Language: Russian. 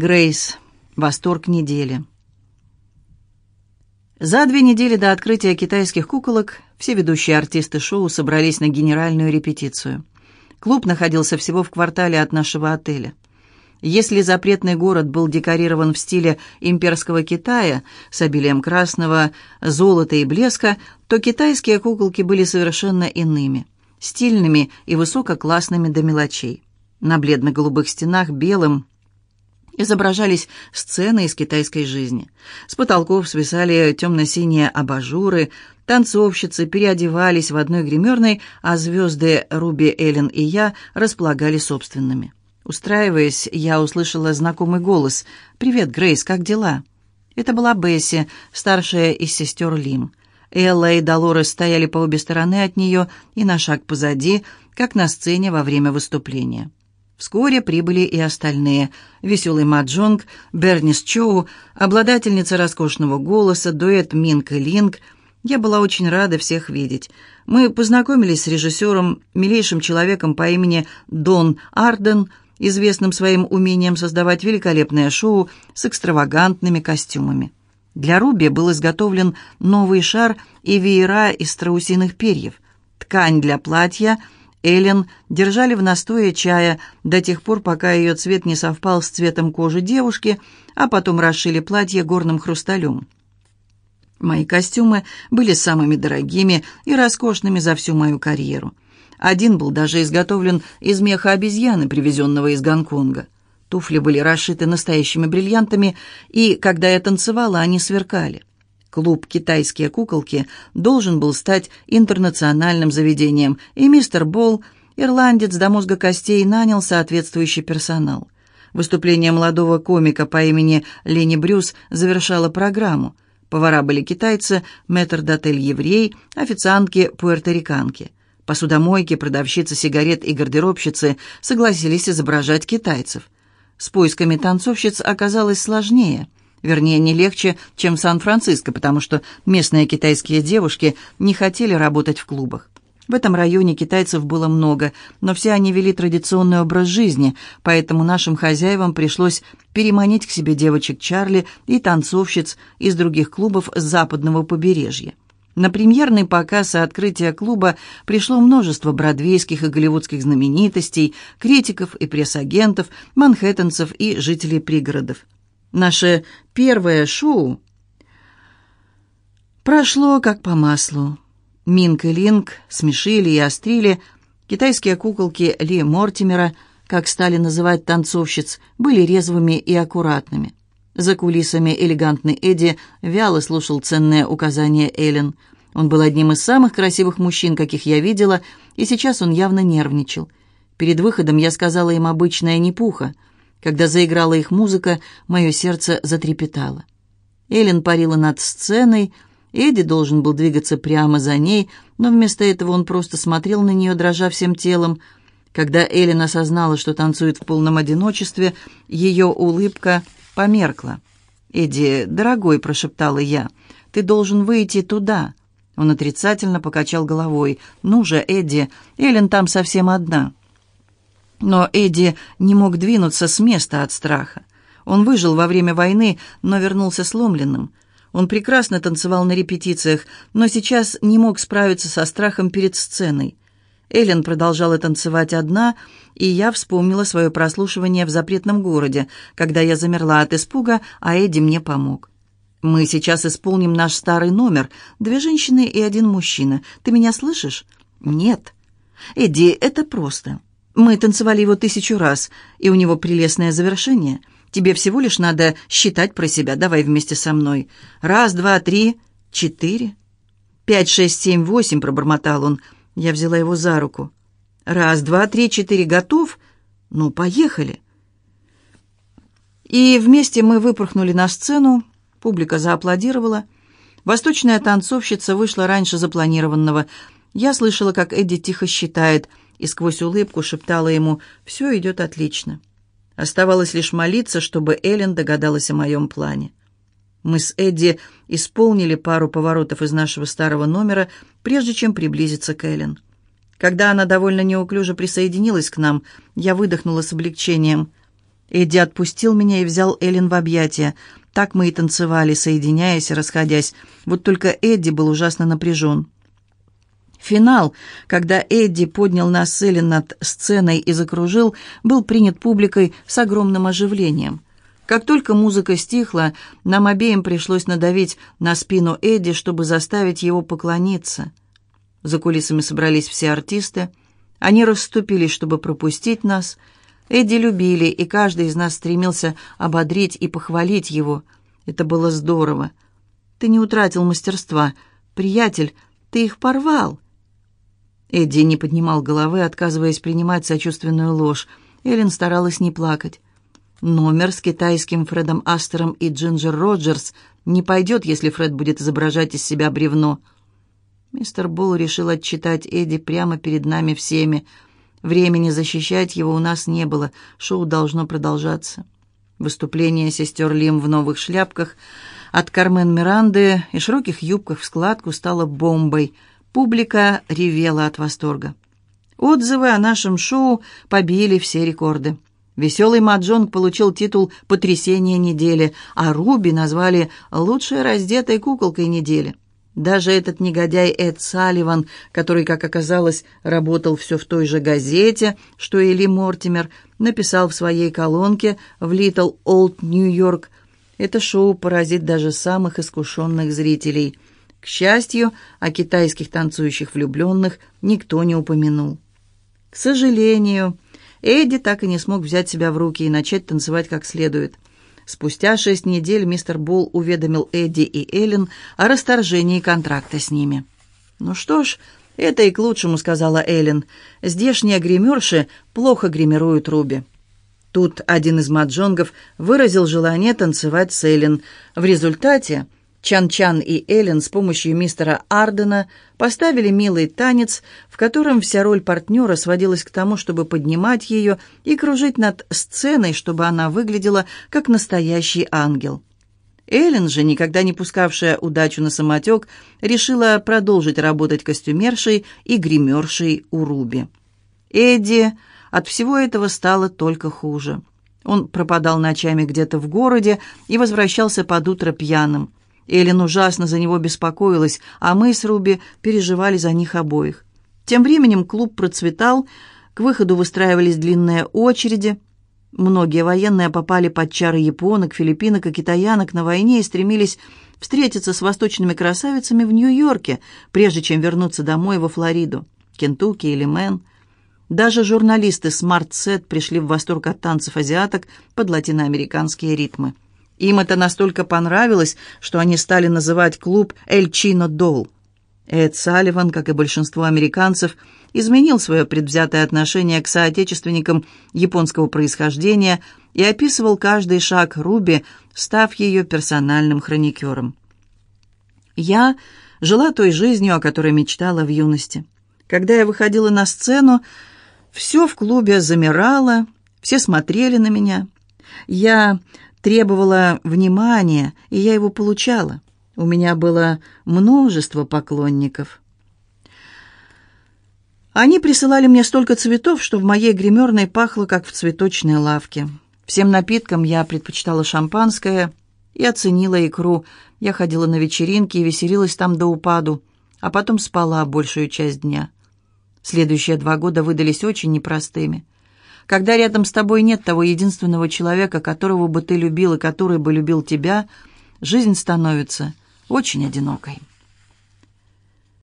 Грейс. Восторг недели. За две недели до открытия китайских куколок все ведущие артисты шоу собрались на генеральную репетицию. Клуб находился всего в квартале от нашего отеля. Если запретный город был декорирован в стиле имперского Китая с обилием красного, золота и блеска, то китайские куколки были совершенно иными, стильными и высококлассными до мелочей. На бледно-голубых стенах белым изображались сцены из китайской жизни. С потолков свисали темно-синие абажуры, танцовщицы переодевались в одной гримерной, а звезды Руби, Эллен и я располагали собственными. Устраиваясь, я услышала знакомый голос. «Привет, Грейс, как дела?» Это была Бесси, старшая из сестер Лим. Элла и Долорес стояли по обе стороны от нее и на шаг позади, как на сцене во время выступления. Вскоре прибыли и остальные. Веселый Маджонг, Бернис Чоу, обладательница роскошного голоса, дуэт Минк и Линк. Я была очень рада всех видеть. Мы познакомились с режиссером, милейшим человеком по имени Дон Арден, известным своим умением создавать великолепное шоу с экстравагантными костюмами. Для Руби был изготовлен новый шар и веера из страусиных перьев. Ткань для платья – Эллен держали в настое чая до тех пор, пока ее цвет не совпал с цветом кожи девушки, а потом расшили платье горным хрусталем. Мои костюмы были самыми дорогими и роскошными за всю мою карьеру. Один был даже изготовлен из меха обезьяны, привезенного из Гонконга. Туфли были расшиты настоящими бриллиантами, и, когда я танцевала, они сверкали. Клуб «Китайские куколки» должен был стать интернациональным заведением, и мистер Болл, ирландец до мозга костей, нанял соответствующий персонал. Выступление молодого комика по имени Лени Брюс завершало программу. Повара были китайцы, метрдотель еврей, официантки пуэрториканки. Посудомойки, продавщицы сигарет и гардеробщицы согласились изображать китайцев. С поисками танцовщиц оказалось сложнее – Вернее, не легче, чем в Сан-Франциско, потому что местные китайские девушки не хотели работать в клубах. В этом районе китайцев было много, но все они вели традиционный образ жизни, поэтому нашим хозяевам пришлось переманить к себе девочек Чарли и танцовщиц из других клубов с западного побережья. На премьерный показ и открытие клуба пришло множество бродвейских и голливудских знаменитостей, критиков и пресс-агентов, манхэттенцев и жителей пригородов. Наше первое шоу прошло как по маслу. Минк и Линк смешили и острили. Китайские куколки Ли Мортимера, как стали называть танцовщиц, были резвыми и аккуратными. За кулисами элегантный Эдди вяло слушал ценные указания Эллен. Он был одним из самых красивых мужчин, каких я видела, и сейчас он явно нервничал. Перед выходом я сказала им обычная непуха — когда заиграла их музыка, мое сердце затрепетало. Эллен парила над сценой, Эдди должен был двигаться прямо за ней, но вместо этого он просто смотрел на нее, дрожа всем телом. Когда Эллен осознала, что танцует в полном одиночестве, ее улыбка померкла. «Эдди, дорогой», — прошептала я, — «ты должен выйти туда». Он отрицательно покачал головой. «Ну же, Эдди, Эллен там совсем одна». Но Эдди не мог двинуться с места от страха. Он выжил во время войны, но вернулся сломленным. Он прекрасно танцевал на репетициях, но сейчас не мог справиться со страхом перед сценой. Эллен продолжала танцевать одна, и я вспомнила свое прослушивание в запретном городе, когда я замерла от испуга, а Эдди мне помог. «Мы сейчас исполним наш старый номер. Две женщины и один мужчина. Ты меня слышишь?» «Нет». «Эдди, это просто. Мы танцевали его тысячу раз, и у него прелестное завершение. Тебе всего лишь надо считать про себя. Давай вместе со мной. Раз, два, три, четыре. Пять, шесть, семь, восемь, пробормотал он. Я взяла его за руку. Раз, два, три, четыре. Готов? Ну, поехали. И вместе мы выпорхнули на сцену. Публика зааплодировала. Восточная танцовщица вышла раньше запланированного. Я слышала, как Эдди тихо считает – и сквозь улыбку шептала ему «Все идет отлично». Оставалось лишь молиться, чтобы Эллен догадалась о моем плане. Мы с Эдди исполнили пару поворотов из нашего старого номера, прежде чем приблизиться к Эллен. Когда она довольно неуклюже присоединилась к нам, я выдохнула с облегчением. Эдди отпустил меня и взял Эллен в объятия. Так мы и танцевали, соединяясь и расходясь. Вот только Эдди был ужасно напряжен. Финал, когда Эдди поднял нас с Эллен над сценой и закружил, был принят публикой с огромным оживлением. Как только музыка стихла, нам обеим пришлось надавить на спину Эдди, чтобы заставить его поклониться. За кулисами собрались все артисты. Они расступились, чтобы пропустить нас — Эдди любили, и каждый из нас стремился ободрить и похвалить его. Это было здорово. «Ты не утратил мастерства. Приятель, ты их порвал». Эдди не поднимал головы, отказываясь принимать сочувственную ложь. Эллен старалась не плакать. Номер с китайским Фредом Астером и Джинджер Роджерс не пойдет, если Фред будет изображать из себя бревно. Мистер Болл решил отчитать Эдди прямо перед нами всеми — Времени защищать его у нас не было, шоу должно продолжаться. Выступление сестер Лим в новых шляпках от Кармен Миранды и широких юбках в складку стало бомбой. Публика ревела от восторга. Отзывы о нашем шоу побили все рекорды. Веселый Маджонг получил титул «Потрясение недели», а Руби назвали «Лучшей раздетой куколкой недели». Даже этот негодяй Эд Салливан, который, как оказалось, работал все в той же газете, что и Ли Мортимер, написал в своей колонке в Little Old New York «Это шоу поразит даже самых искушенных зрителей». Счастью, о китайских танцующих влюбленных никто не упомянул. К сожалению, Эдди так и не смог взять себя в руки и начать танцевать как следует – Спустя шесть недель мистер Болл уведомил Эдди и Эллен о расторжении контракта с ними. «Ну что ж, это и к лучшему», — сказала Эллен. «Здешние гримерши плохо гримируют Руби». Тут один из маджонгов выразил желание танцевать с Эллен. В результате Чан-Чан и Эллен с помощью мистера Ардена поставили милый танец, в котором вся роль партнера сводилась к тому, чтобы поднимать ее и кружить над сценой, чтобы она выглядела как настоящий ангел. Эллен же, никогда не пускавшая удачу на самотек, решила продолжить работать костюмершей и гримершей у Руби. Эдди от всего этого стало только хуже. Он пропадал ночами где-то в городе и возвращался под утро пьяным. Эллен ужасно за него беспокоилась, а мы с Руби переживали за них обоих. Тем временем клуб процветал, к выходу выстраивались длинные очереди. Многие военные попали под чары японок, филиппинок и китаянок на войне и стремились встретиться с восточными красавицами в Нью-Йорке, прежде чем вернуться домой во Флориду, Кентукки или Мэн. Даже журналисты Smart Set пришли в восторг от танцев азиаток под латиноамериканские ритмы. Им это настолько понравилось, что они стали называть клуб «Эль Чино Дол». Эд Салливан, как и большинство американцев, изменил свое предвзятое отношение к соотечественникам японского происхождения и описывал каждый шаг Руби, став ее персональным хроникером. Я жила той жизнью, о которой мечтала в юности. Когда я выходила на сцену, все в клубе замирало, все смотрели на меня. Я требовала внимания, и я его получала. У меня было множество поклонников. Они присылали мне столько цветов, что в моей гримерной пахло, как в цветочной лавке. Всем напиткам я предпочитала шампанское и оценила икру. Я ходила на вечеринки и веселилась там до упаду, а потом спала большую часть дня. Следующие два года выдались очень непростыми. Когда рядом с тобой нет того единственного человека, которого бы ты любил и который бы любил тебя, жизнь становится очень одинокой.